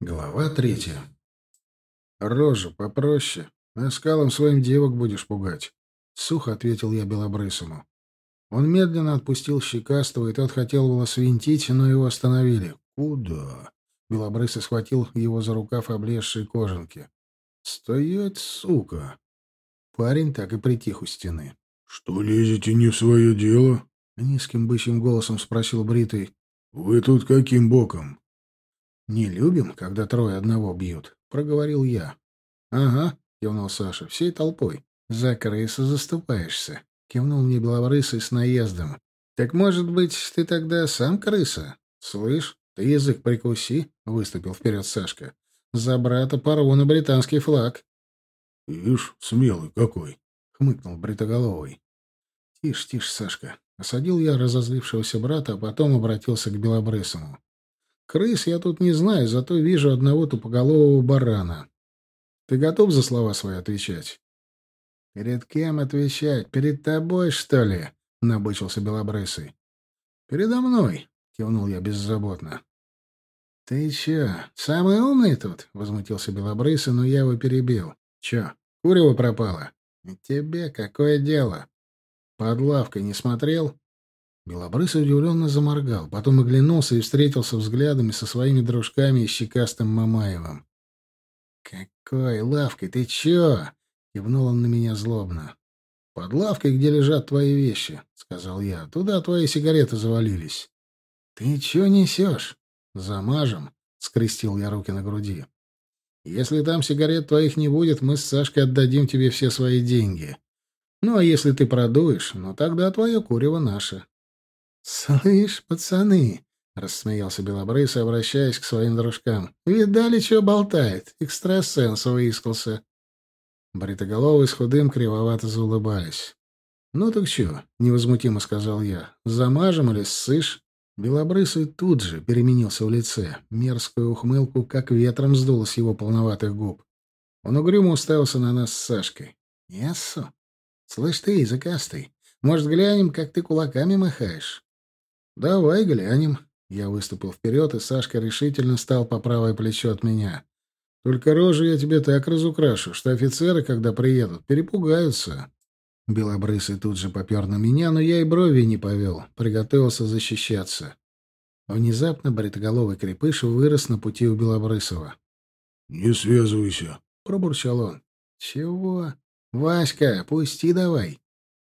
Глава третья. «Рожа попроще. Оскалом своим девок будешь пугать», — сухо ответил я Белобрысому. Он медленно отпустил щекастого, и тот хотел было свинтить, но его остановили. «Куда?» — Белобрысый схватил его за рукав облезшей кожанки. «Стоять, сука!» Парень так и притих у стены. «Что лезете не в свое дело?» — низким бычьим голосом спросил Бритый. «Вы тут каким боком?» «Не любим, когда трое одного бьют», — проговорил я. «Ага», — кивнул Саша, — «всей толпой. За крысу заступаешься», — кивнул мне белобрысый с наездом. «Так, может быть, ты тогда сам крыса? Слышь, ты язык прикуси», — выступил вперед Сашка. «За брата порву на британский флаг». «Ишь, смелый какой!» — хмыкнул бритоголовый. «Тише, тише, Сашка». Осадил я разозлившегося брата, а потом обратился к белобрысому. Крыс я тут не знаю, зато вижу одного тупоголового барана. Ты готов за слова свои отвечать? — Перед кем отвечать? Перед тобой, что ли? — набычился белобрысый. — Передо мной, — кивнул я беззаботно. — Ты чё, самый умный тут? — возмутился белобрысый, но я его перебил. — Чё, курево пропало? — Тебе какое дело? Под лавкой не смотрел? Белобрысый удивленно заморгал, потом оглянулся и встретился взглядами со своими дружками и щекастым Мамаевым. «Какой лавкой? Ты чё?» — кивнул он на меня злобно. «Под лавкой, где лежат твои вещи», — сказал я. «Туда твои сигареты завалились». «Ты чё несёшь?» «Замажем», — скрестил я руки на груди. «Если там сигарет твоих не будет, мы с Сашкой отдадим тебе все свои деньги. Ну, а если ты продуешь, ну тогда твое курево наше. «Слышь, пацаны!» — рассмеялся Белобрысый, обращаясь к своим дружкам. «Видали, что болтает? Экстрасенс выискался!» Бритоголовый с худым кривовато заулыбались. «Ну так что?» — невозмутимо сказал я. «Замажем или ссышь?» Белобрысый тут же переменился в лице. Мерзкую ухмылку как ветром сдуло с его полноватых губ. Он угрюмо уставился на нас с Сашкой. «Яссу? Слышь ты, языкастый, может, глянем, как ты кулаками махаешь?» «Давай глянем». Я выступил вперед, и Сашка решительно стал по правое плечо от меня. «Только рожу я тебе так разукрашу, что офицеры, когда приедут, перепугаются». Белобрысый тут же попер на меня, но я и брови не повел, приготовился защищаться. Внезапно бритоголовый крепыш вырос на пути у Белобрысова. «Не связывайся», — пробурчал он. «Чего? Васька, пусти давай».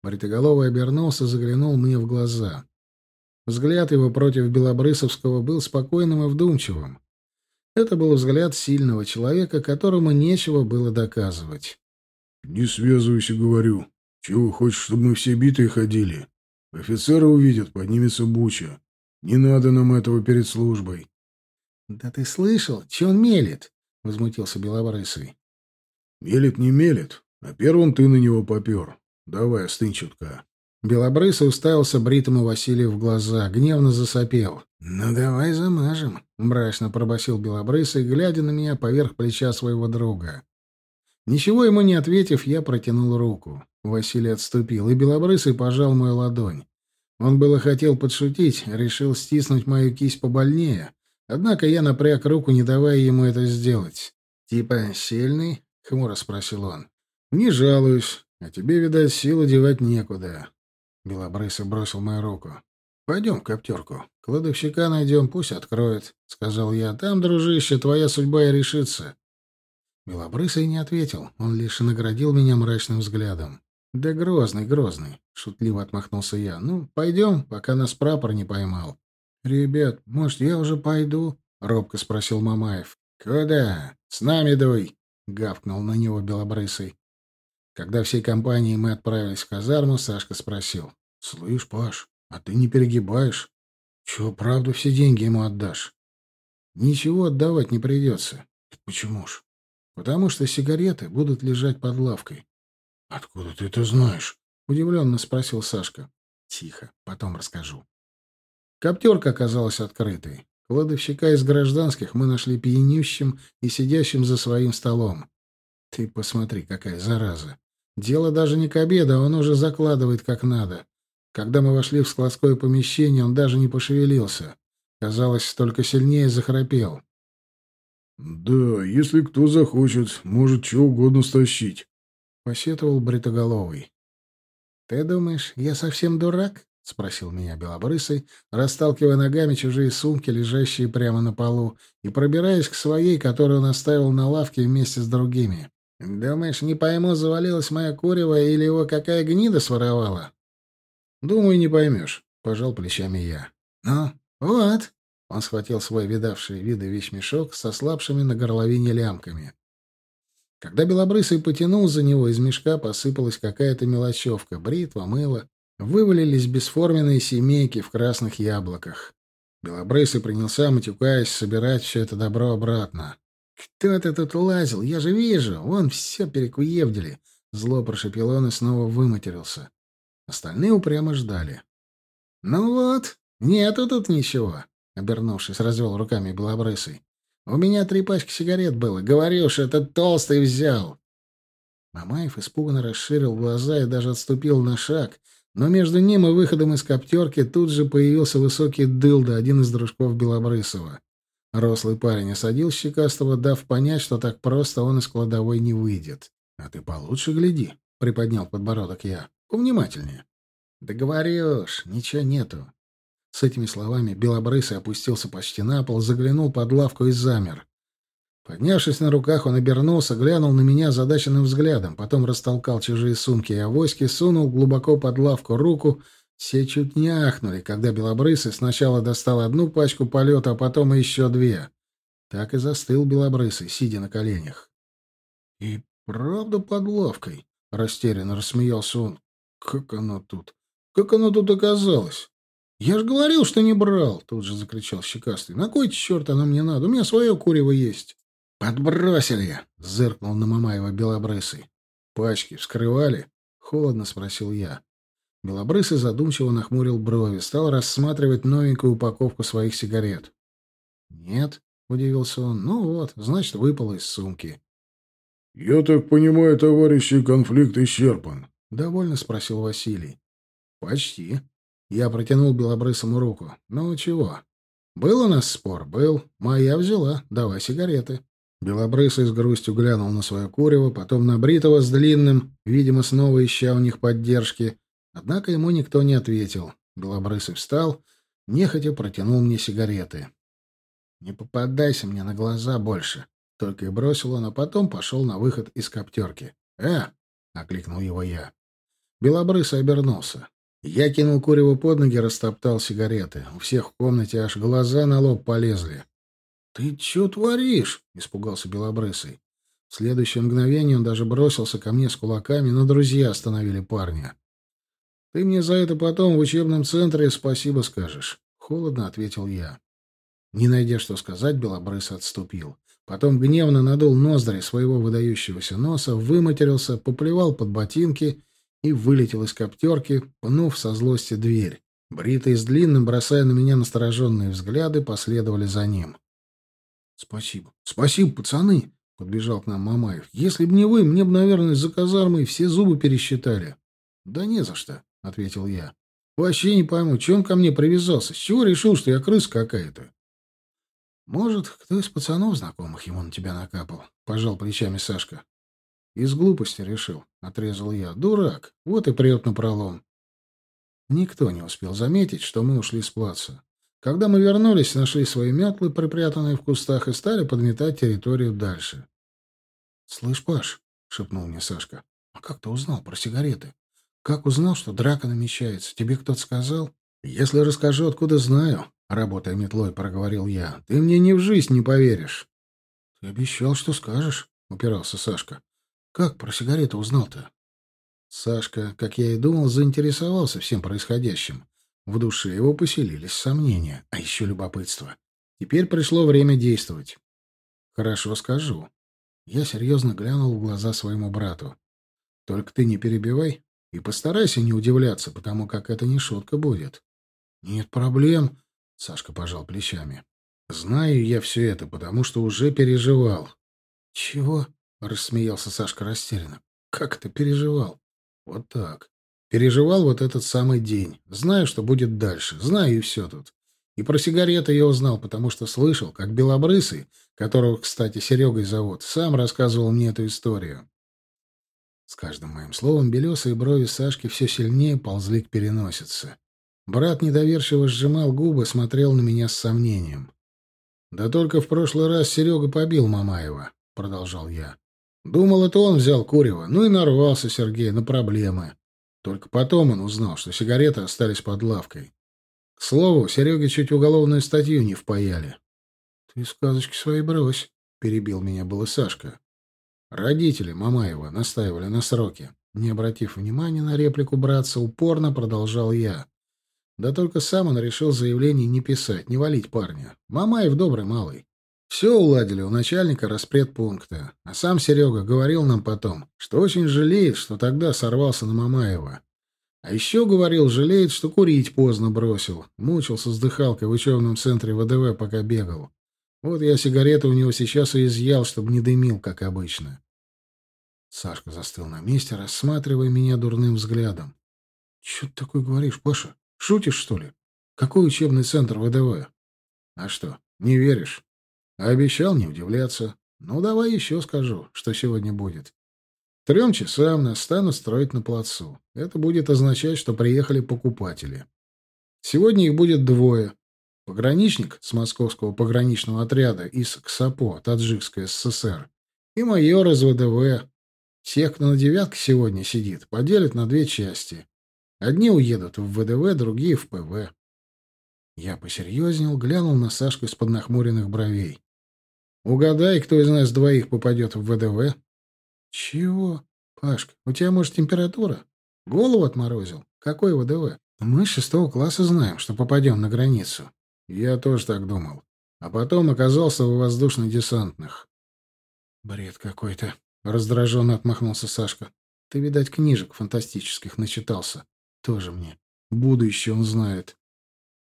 Бритоголовый обернулся, заглянул мне в глаза. Взгляд его против Белобрысовского был спокойным и вдумчивым. Это был взгляд сильного человека, которому нечего было доказывать. «Не связывайся, говорю. Чего хочешь, чтобы мы все битые ходили? Офицеры увидят, поднимется буча. Не надо нам этого перед службой». «Да ты слышал, че он мелет?» — возмутился Белобрысый. «Мелет не мелет, а первым ты на него попер. Давай, остынь чутка». Белобрысый уставился бритому Василию в глаза, гневно засопел. «Ну, давай замажем», — мрачно пробасил Белобрысый, глядя на меня поверх плеча своего друга. Ничего ему не ответив, я протянул руку. Василий отступил, и Белобрысый пожал мою ладонь. Он было хотел подшутить, решил стиснуть мою кисть побольнее, однако я напряг руку, не давая ему это сделать. «Типа сильный?» — хмуро спросил он. «Не жалуюсь, а тебе, видать, силу девать некуда. Белобрысый бросил мою руку. «Пойдем в коптерку. Кладовщика найдем, пусть откроет», — сказал я. «Там, дружище, твоя судьба и решится». Белобрысый не ответил. Он лишь наградил меня мрачным взглядом. «Да грозный, грозный», — шутливо отмахнулся я. «Ну, пойдем, пока нас прапор не поймал». «Ребят, может, я уже пойду?» — робко спросил Мамаев. «Куда? С нами дуй!» — гавкнул на него Белобрысый. Когда всей компанией мы отправились в казарму, Сашка спросил. — Слышь, Паш, а ты не перегибаешь? Чего, правда, все деньги ему отдашь? — Ничего отдавать не придется. — Почему ж? — Потому что сигареты будут лежать под лавкой. — Откуда ты это знаешь? — удивленно спросил Сашка. — Тихо, потом расскажу. Коптерка оказалась открытой. Кладовщика из гражданских мы нашли пьянющим и сидящим за своим столом. Ты посмотри, какая зараза. Дело даже не к обеду, а он уже закладывает как надо. Когда мы вошли в складское помещение, он даже не пошевелился. Казалось, только сильнее захрапел. Да, если кто захочет, может что угодно стащить, — посетовал Бритоголовый. Ты думаешь, я совсем дурак? — спросил меня Белобрысый, расталкивая ногами чужие сумки, лежащие прямо на полу, и пробираясь к своей, которую он оставил на лавке вместе с другими. «Думаешь, не пойму, завалилась моя курева или его какая гнида своровала?» «Думаю, не поймешь», — пожал плечами я. «Ну, вот». Он схватил свой видавший виды вещмешок со слабшими на горловине лямками. Когда Белобрысый потянул за него, из мешка посыпалась какая-то мелочевка — бритва, мыло, Вывалились бесформенные семейки в красных яблоках. Белобрысый принялся, матюкаясь, собирать все это добро обратно. «Кто ты тут лазил? Я же вижу! Вон все перекуевдили!» Зло прошепел он и снова выматерился. Остальные упрямо ждали. «Ну вот, нету тут ничего!» Обернувшись, развел руками Белобрысый. «У меня три пачки сигарет было. Говорю что этот толстый взял!» Мамаев испуганно расширил глаза и даже отступил на шаг, но между ним и выходом из коптерки тут же появился высокий дылда, один из дружков Белобрысова. Рослый парень осадил Щекастого, дав понять, что так просто он из кладовой не выйдет. — А ты получше гляди, — приподнял подбородок я. — Повнимательнее. — Да говоришь, ничего нету. С этими словами Белобрысый опустился почти на пол, заглянул под лавку и замер. Поднявшись на руках, он обернулся, глянул на меня задаченным взглядом, потом растолкал чужие сумки и авоськи, сунул глубоко под лавку руку. Все чуть не ахнули, когда Белобрысый сначала достал одну пачку полета, а потом еще две. Так и застыл Белобрысый, сидя на коленях. — И правда под лавкой? — растерянно рассмеялся он. — Как оно тут? Как оно тут оказалось? — Я ж говорил, что не брал! — тут же закричал Щекастый. — На кой черт оно мне надо? У меня свое курево есть. «Подбросили!» — зыркнул на Мамаева Белобрысый. «Пачки вскрывали?» — холодно спросил я. Белобрысый задумчиво нахмурил брови, стал рассматривать новенькую упаковку своих сигарет. «Нет», — удивился он, — «ну вот, значит, выпало из сумки». «Я так понимаю, товарищи, конфликт исчерпан?» — довольно спросил Василий. «Почти». Я протянул Белобрысому руку. «Ну, чего? Был у нас спор? Был. Моя взяла. Давай сигареты». Белобрысый с грустью глянул на свое курево, потом на Бритова с длинным, видимо, снова ища у них поддержки. Однако ему никто не ответил. Белобрысый встал, нехотя протянул мне сигареты. «Не попадайся мне на глаза больше», — только и бросил он, а потом пошел на выход из коптерки. «Э!» — окликнул его я. Белобрысый обернулся. Я кинул курево под ноги, растоптал сигареты. У всех в комнате аж глаза на лоб полезли. «Ты что творишь?» — испугался Белобрысый. В следующее мгновение он даже бросился ко мне с кулаками, но друзья остановили парня. «Ты мне за это потом в учебном центре спасибо скажешь», — холодно ответил я. Не найдя что сказать, Белобрыс отступил. Потом гневно надул ноздри своего выдающегося носа, выматерился, поплевал под ботинки и вылетел из коптерки, пнув со злости дверь. Бритые с длинным, бросая на меня настороженные взгляды, последовали за ним. Спасибо. Спасибо, пацаны, подбежал к нам Мамаев. Если бы не вы, мне бы, наверное, за казармой все зубы пересчитали. Да не за что, ответил я. Вообще не пойму, чем он ко мне привязался? С чего решил, что я крыса какая-то? Может, кто из пацанов знакомых ему на тебя накапал? Пожал плечами Сашка. Из глупости решил, отрезал я. Дурак, вот и прет на пролом. Никто не успел заметить, что мы ушли с плаца. Когда мы вернулись, нашли свои метлы, припрятанные в кустах, и стали подметать территорию дальше. — Слышь, Паш, — шепнул мне Сашка, — а как ты узнал про сигареты? Как узнал, что драка намечается? Тебе кто-то сказал? — Если расскажу, откуда знаю, — работая метлой, проговорил я, — ты мне ни в жизнь не поверишь. — Ты обещал, что скажешь, — упирался Сашка. — Как про сигареты узнал-то? Сашка, как я и думал, заинтересовался всем происходящим. В душе его поселились сомнения, а еще любопытство. Теперь пришло время действовать. «Хорошо, скажу». Я серьезно глянул в глаза своему брату. «Только ты не перебивай и постарайся не удивляться, потому как это не шутка будет». «Нет проблем», — Сашка пожал плечами. «Знаю я все это, потому что уже переживал». «Чего?» — рассмеялся Сашка растерянно. «Как ты переживал?» «Вот так. Переживал вот этот самый день. Знаю, что будет дальше. Знаю и все тут. И про сигареты я узнал, потому что слышал, как Белобрысый, которого, кстати, Серегой зовут, сам рассказывал мне эту историю. С каждым моим словом белесые брови Сашки все сильнее ползли к переносице. Брат недоверчиво сжимал губы, смотрел на меня с сомнением. «Да только в прошлый раз Серега побил Мамаева», — продолжал я. «Думал, это он взял курево, ну и нарвался Сергей на проблемы. Только потом он узнал, что сигареты остались под лавкой. К слову, Сереге чуть уголовную статью не впаяли». «Ты сказочки свои брось», — перебил меня было Сашка. Родители Мамаева настаивали на сроке. Не обратив внимания на реплику братца, упорно продолжал я. Да только сам он решил заявление не писать, не валить парня. Мамаев добрый малый. Все уладили у начальника распредпункта. А сам Серега говорил нам потом, что очень жалеет, что тогда сорвался на Мамаева. А еще говорил, жалеет, что курить поздно бросил. Мучился с дыхалкой в учебном центре ВДВ, пока бегал. Вот я сигареты у него сейчас и изъял, чтобы не дымил, как обычно. Сашка застыл на месте, рассматривая меня дурным взглядом. — Че ты такое говоришь, Паша? Шутишь, что ли? Какой учебный центр ВДВ? — А что, не веришь? Обещал не удивляться. Ну, давай еще скажу, что сегодня будет. Трем часам нас станут строить на плацу. Это будет означать, что приехали покупатели. Сегодня их будет двое. Пограничник с московского пограничного отряда из КСАПО, Таджикской ССР, и майор из ВДВ. Всех, кто на девятке сегодня сидит, поделят на две части. Одни уедут в ВДВ, другие в ПВ. Я посерьезнел, глянул на Сашку из-под нахмуренных бровей. «Угадай, кто из нас двоих попадет в ВДВ?» «Чего? Пашка, у тебя, может, температура? Голову отморозил? Какой ВДВ? Мы с шестого класса знаем, что попадем на границу. Я тоже так думал. А потом оказался в воздушно-десантных. Бред какой-то. Раздраженно отмахнулся Сашка. Ты, видать, книжек фантастических начитался. Тоже мне. Будущее он знает.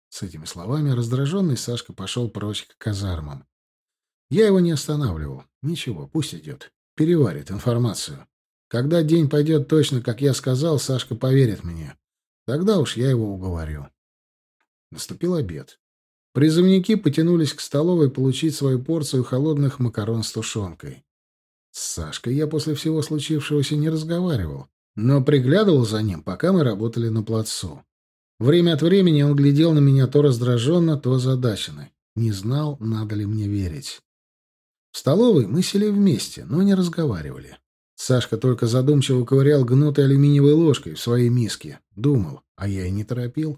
С этими словами раздраженный Сашка пошел прочь к казармам. Я его не останавливал. Ничего, пусть идет. Переварит информацию. Когда день пойдет точно, как я сказал, Сашка поверит мне. Тогда уж я его уговорю. Наступил обед. Призывники потянулись к столовой получить свою порцию холодных макарон с тушенкой. С Сашкой я после всего случившегося не разговаривал, но приглядывал за ним, пока мы работали на плацу. Время от времени он глядел на меня то раздраженно, то озадаченно. Не знал, надо ли мне верить. В столовой мы сели вместе, но не разговаривали. Сашка только задумчиво ковырял гнутой алюминиевой ложкой в своей миске. Думал, а я и не торопил.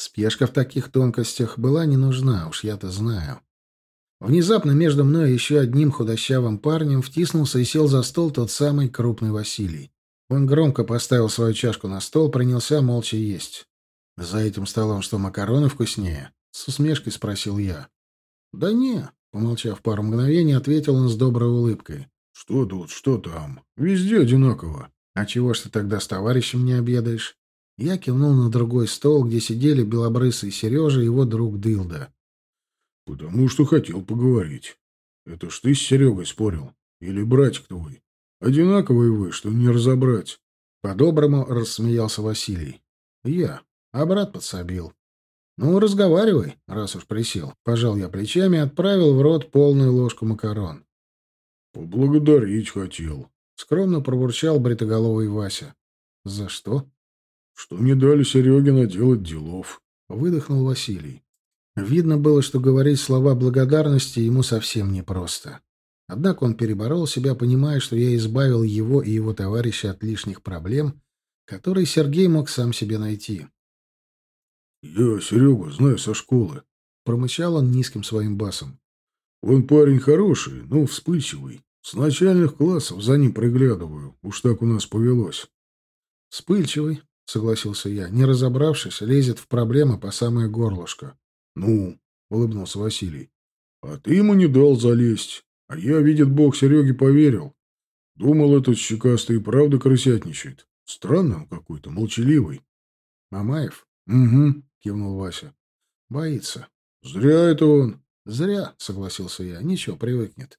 Спешка в таких тонкостях была не нужна, уж я-то знаю. Внезапно между мной и еще одним худощавым парнем втиснулся и сел за стол тот самый крупный Василий. Он громко поставил свою чашку на стол, принялся молча есть. «За этим столом что, макароны вкуснее?» — с усмешкой спросил я. «Да не», — помолчав пару мгновений, ответил он с доброй улыбкой. «Что тут, что там? Везде одинаково». «А чего ж ты тогда с товарищем не обедаешь?» Я кивнул на другой стол, где сидели белобрысый Сережа и его друг Дылда. «Потому что хотел поговорить. Это ж ты с Серегой спорил. Или братик твой. Одинаковые вы, что не разобрать». По-доброму рассмеялся Василий. «Я. А брат подсобил». «Ну, разговаривай, раз уж присел». Пожал я плечами и отправил в рот полную ложку макарон. «Поблагодарить хотел», — скромно пробурчал бритоголовый Вася. «За что?» Что не дали Сереге наделать делов. Выдохнул Василий. Видно было, что говорить слова благодарности ему совсем непросто. Однако он переборол себя, понимая, что я избавил его и его товарища от лишних проблем, которые Сергей мог сам себе найти. «Я Серегу знаю со школы», — промычал он низким своим басом. «Он парень хороший, но вспыльчивый. С начальных классов за ним приглядываю. Уж так у нас повелось». «Вспыльчивый», согласился я. Не разобравшись, лезет в проблемы по самое горлышко. Ну, улыбнулся Василий. А ты ему не дал залезть. А я, видит бог, Сереге поверил. Думал, этот щекастый и правда крысятничает. Странный он какой-то, молчаливый. Мамаев? Угу, кивнул Вася. Боится. Зря это он. Зря, согласился я. Ничего, привыкнет.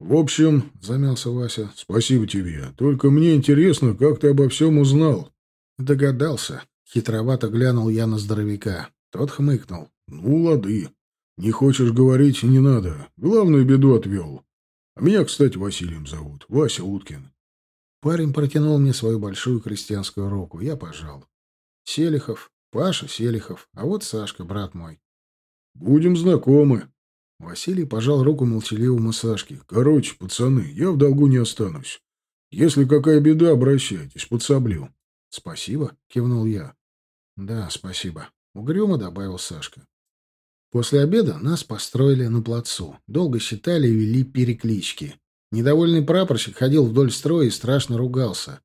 В общем, замялся Вася, спасибо тебе. Только мне интересно, как ты обо всем узнал. Догадался. Хитровато глянул я на здоровяка. Тот хмыкнул. Ну, лады. Не хочешь говорить, не надо. Главную беду отвел. А меня, кстати, Василием зовут. Вася Уткин. Парень протянул мне свою большую крестьянскую руку. Я пожал. Селихов. Паша Селихов. А вот Сашка, брат мой. Будем знакомы. Василий пожал руку молчаливому Сашке. Короче, пацаны, я в долгу не останусь. Если какая беда, обращайтесь, подсоблю. Спасибо, кивнул я. Да, спасибо. Угрюмо добавил Сашка. После обеда нас построили на плацу. Долго считали и вели переклички. Недовольный прапорщик ходил вдоль строя и страшно ругался.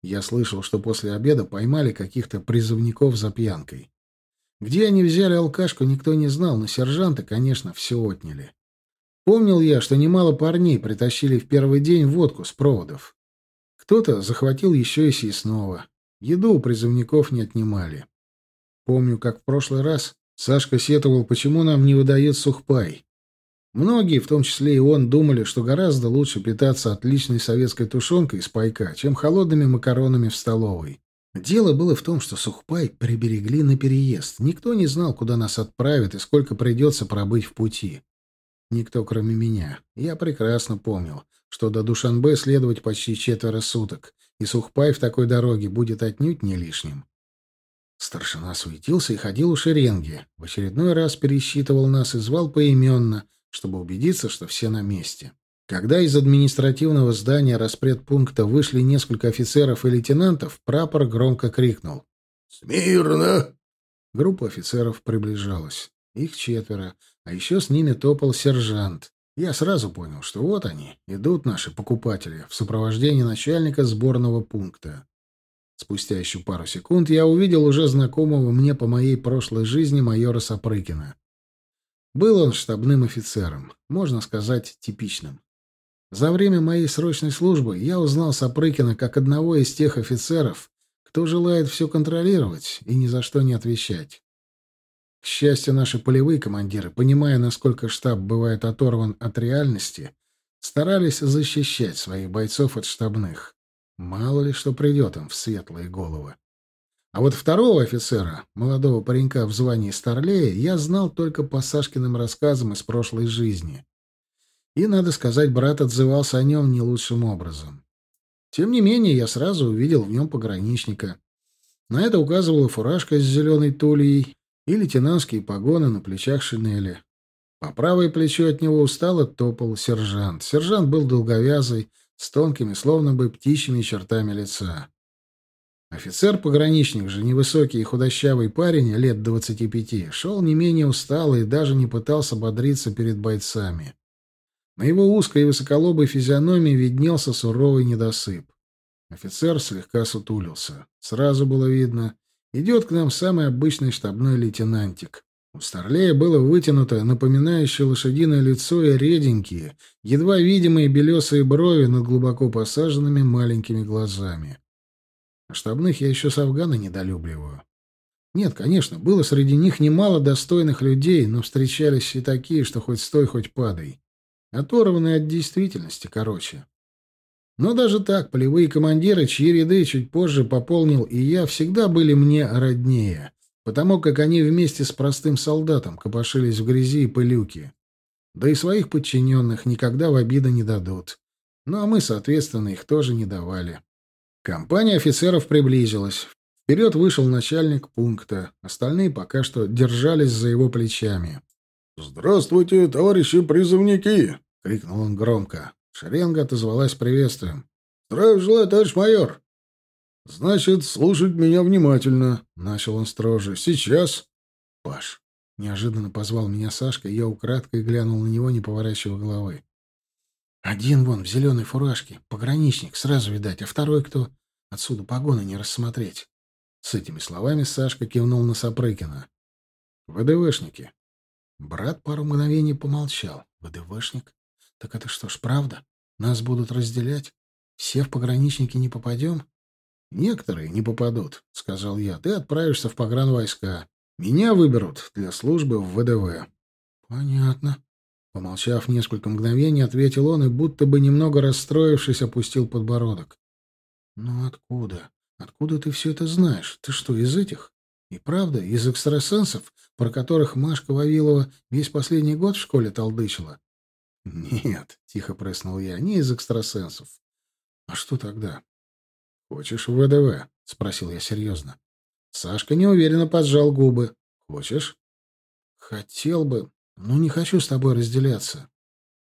Я слышал, что после обеда поймали каких-то призывников за пьянкой. Где они взяли алкашку, никто не знал, но сержанты, конечно, все отняли. Помнил я, что немало парней притащили в первый день водку с проводов. Кто-то захватил еще и съестного. Еду у призывников не отнимали. Помню, как в прошлый раз Сашка сетовал, почему нам не выдают сухпай. Многие, в том числе и он, думали, что гораздо лучше питаться отличной советской тушенкой из пайка, чем холодными макаронами в столовой. Дело было в том, что сухпай приберегли на переезд. Никто не знал, куда нас отправят и сколько придется пробыть в пути. Никто, кроме меня. Я прекрасно помнил, что до Душанбе следовать почти четверо суток, и сухпай в такой дороге будет отнюдь не лишним. Старшина суетился и ходил у шеренги. В очередной раз пересчитывал нас и звал поименно, чтобы убедиться, что все на месте. Когда из административного здания распредпункта вышли несколько офицеров и лейтенантов, прапор громко крикнул. «Смирно!» Группа офицеров приближалась. Их четверо, а еще с ними топал сержант. Я сразу понял, что вот они, идут наши покупатели в сопровождении начальника сборного пункта. Спустя еще пару секунд я увидел уже знакомого мне по моей прошлой жизни майора Сапрыкина. Был он штабным офицером, можно сказать, типичным. За время моей срочной службы я узнал Сапрыкина как одного из тех офицеров, кто желает все контролировать и ни за что не отвечать. К счастью, наши полевые командиры, понимая, насколько штаб бывает оторван от реальности, старались защищать своих бойцов от штабных. Мало ли что придет им в светлые головы. А вот второго офицера, молодого паренька в звании старлея, я знал только по Сашкиным рассказам из прошлой жизни. И, надо сказать, брат отзывался о нем не лучшим образом. Тем не менее, я сразу увидел в нем пограничника. На это указывала фуражка с зеленой тульей и лейтенантские погоны на плечах шинели. По правое плечо от него устало топал сержант. Сержант был долговязый, с тонкими, словно бы птичьими чертами лица. Офицер-пограничник же, невысокий и худощавый парень, лет двадцати пяти, шел не менее усталый и даже не пытался бодриться перед бойцами. На его узкой и высоколобой физиономии виднелся суровый недосып. Офицер слегка сутулился. Сразу было видно, идет к нам самый обычный штабной лейтенантик. У Старлея было вытянутое, напоминающее лошадиное лицо и реденькие, едва видимые белесые брови над глубоко посаженными маленькими глазами. А штабных я еще с Афгана недолюбливаю. Нет, конечно, было среди них немало достойных людей, но встречались и такие, что хоть стой, хоть падай. Оторванные от действительности, короче. Но даже так, полевые командиры, чьи ряды чуть позже пополнил и я, всегда были мне роднее потому как они вместе с простым солдатом копошились в грязи и пылюке. Да и своих подчиненных никогда в обиду не дадут. Ну а мы, соответственно, их тоже не давали. Компания офицеров приблизилась. Вперед вышел начальник пункта. Остальные пока что держались за его плечами. «Здравствуйте, товарищи призывники!» — крикнул он громко. Шеренга отозвалась приветствием. «Здравия желаю, товарищ майор!» «Значит, слушать меня внимательно», — начал он строже. «Сейчас...» «Паш», — неожиданно позвал меня Сашка, и я украдкой глянул на него, не поворачивая головы. «Один вон в зеленой фуражке, пограничник, сразу видать, а второй кто? Отсюда погоны не рассмотреть». С этими словами Сашка кивнул на Сапрыкина. «ВДВшники». Брат пару мгновений помолчал. «ВДВшник? Так это что ж, правда? Нас будут разделять? Все в пограничники не попадем?» «Некоторые не попадут», — сказал я. «Ты отправишься в погранвойска. Меня выберут для службы в ВДВ». «Понятно». Помолчав несколько мгновений, ответил он и, будто бы немного расстроившись, опустил подбородок. «Ну откуда? Откуда ты все это знаешь? Ты что, из этих? И правда, из экстрасенсов, про которых Машка Вавилова весь последний год в школе толдычила? Нет, тихо прыснул я, не из экстрасенсов. А что тогда? Хочешь в ВДВ? Спросил я серьезно. Сашка неуверенно поджал губы. Хочешь? Хотел бы, но не хочу с тобой разделяться.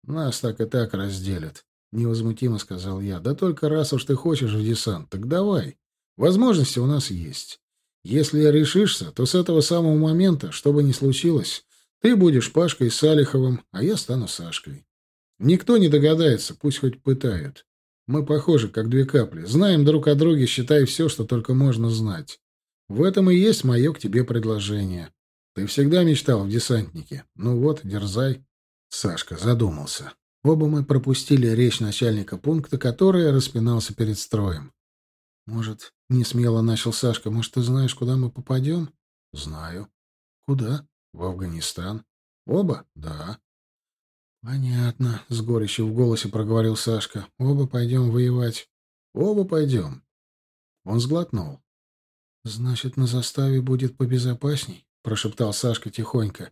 Нас так и так разделят. Невозмутимо сказал я. Да только раз уж ты хочешь в десант, так давай. Возможности у нас есть. Если решишься, то с этого самого момента, что бы ни случилось, ты будешь Пашкой Салиховым, а я стану Сашкой. Никто не догадается, пусть хоть пытают. Мы похожи, как две капли. Знаем друг о друге, считай все, что только можно знать. В этом и есть мое к тебе предложение. Ты всегда мечтал в десантнике. Ну вот, дерзай. Сашка задумался. Оба мы пропустили речь начальника пункта, который распинался перед строем. Может, не смело начал Сашка. Может, ты знаешь, куда мы попадем? Знаю. Куда? В Афганистан. Оба? Да. Понятно, с горечью в голосе проговорил Сашка. Оба пойдем воевать. Оба пойдем. Он сглотнул. Значит, на заставе будет побезопасней, прошептал Сашка тихонько.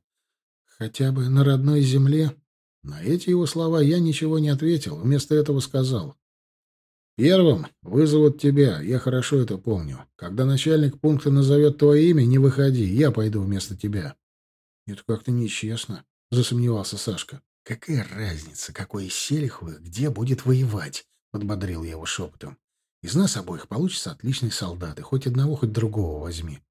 Хотя бы на родной земле. На эти его слова я ничего не ответил, вместо этого сказал: Первым вызовут тебя, я хорошо это помню. Когда начальник пункта назовет твое имя, не выходи, я пойду вместо тебя. Это как-то нечестно, засомневался Сашка. Какая разница, какой из Селиховых где будет воевать, подбодрил я его шепотом. Из нас обоих получится отличный солдат, и хоть одного, хоть другого возьми.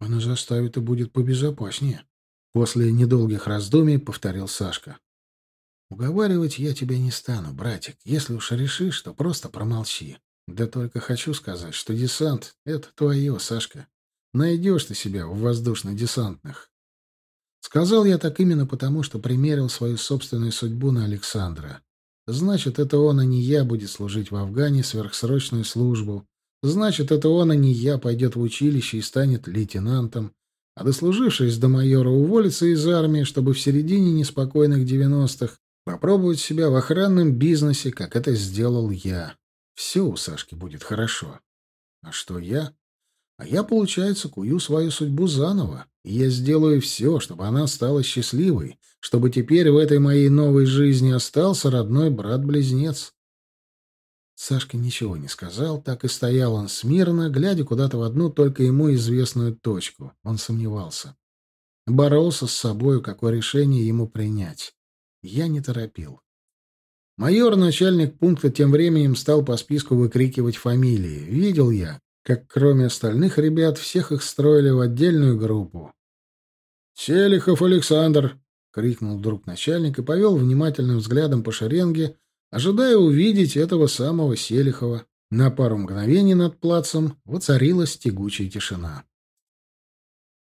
А на заставе-то будет побезопаснее. После недолгих раздумий повторил Сашка. Уговаривать я тебя не стану, братик. Если уж решишь, то просто промолчи. Да только хочу сказать, что десант — это твое, Сашка. Найдешь ты себя в воздушно-десантных. Сказал я так именно потому, что примерил свою собственную судьбу на Александра. Значит, это он, а не я, будет служить в Афгане сверхсрочную службу. Значит, это он, а не я, пойдет в училище и станет лейтенантом. А дослужившись до майора, уволится из армии, чтобы в середине неспокойных девяностых Попробовать себя в охранном бизнесе, как это сделал я. Все у Сашки будет хорошо. А что я? А я, получается, кую свою судьбу заново. И я сделаю все, чтобы она стала счастливой, чтобы теперь в этой моей новой жизни остался родной брат-близнец. Сашка ничего не сказал, так и стоял он смирно, глядя куда-то в одну только ему известную точку. Он сомневался. Боролся с собою, какое решение ему принять. Я не торопил. Майор, начальник пункта, тем временем стал по списку выкрикивать фамилии. Видел я, как кроме остальных ребят всех их строили в отдельную группу. «Селихов Александр!» — крикнул вдруг начальник и повел внимательным взглядом по шеренге, ожидая увидеть этого самого Селихова. На пару мгновений над плацем воцарилась тягучая тишина.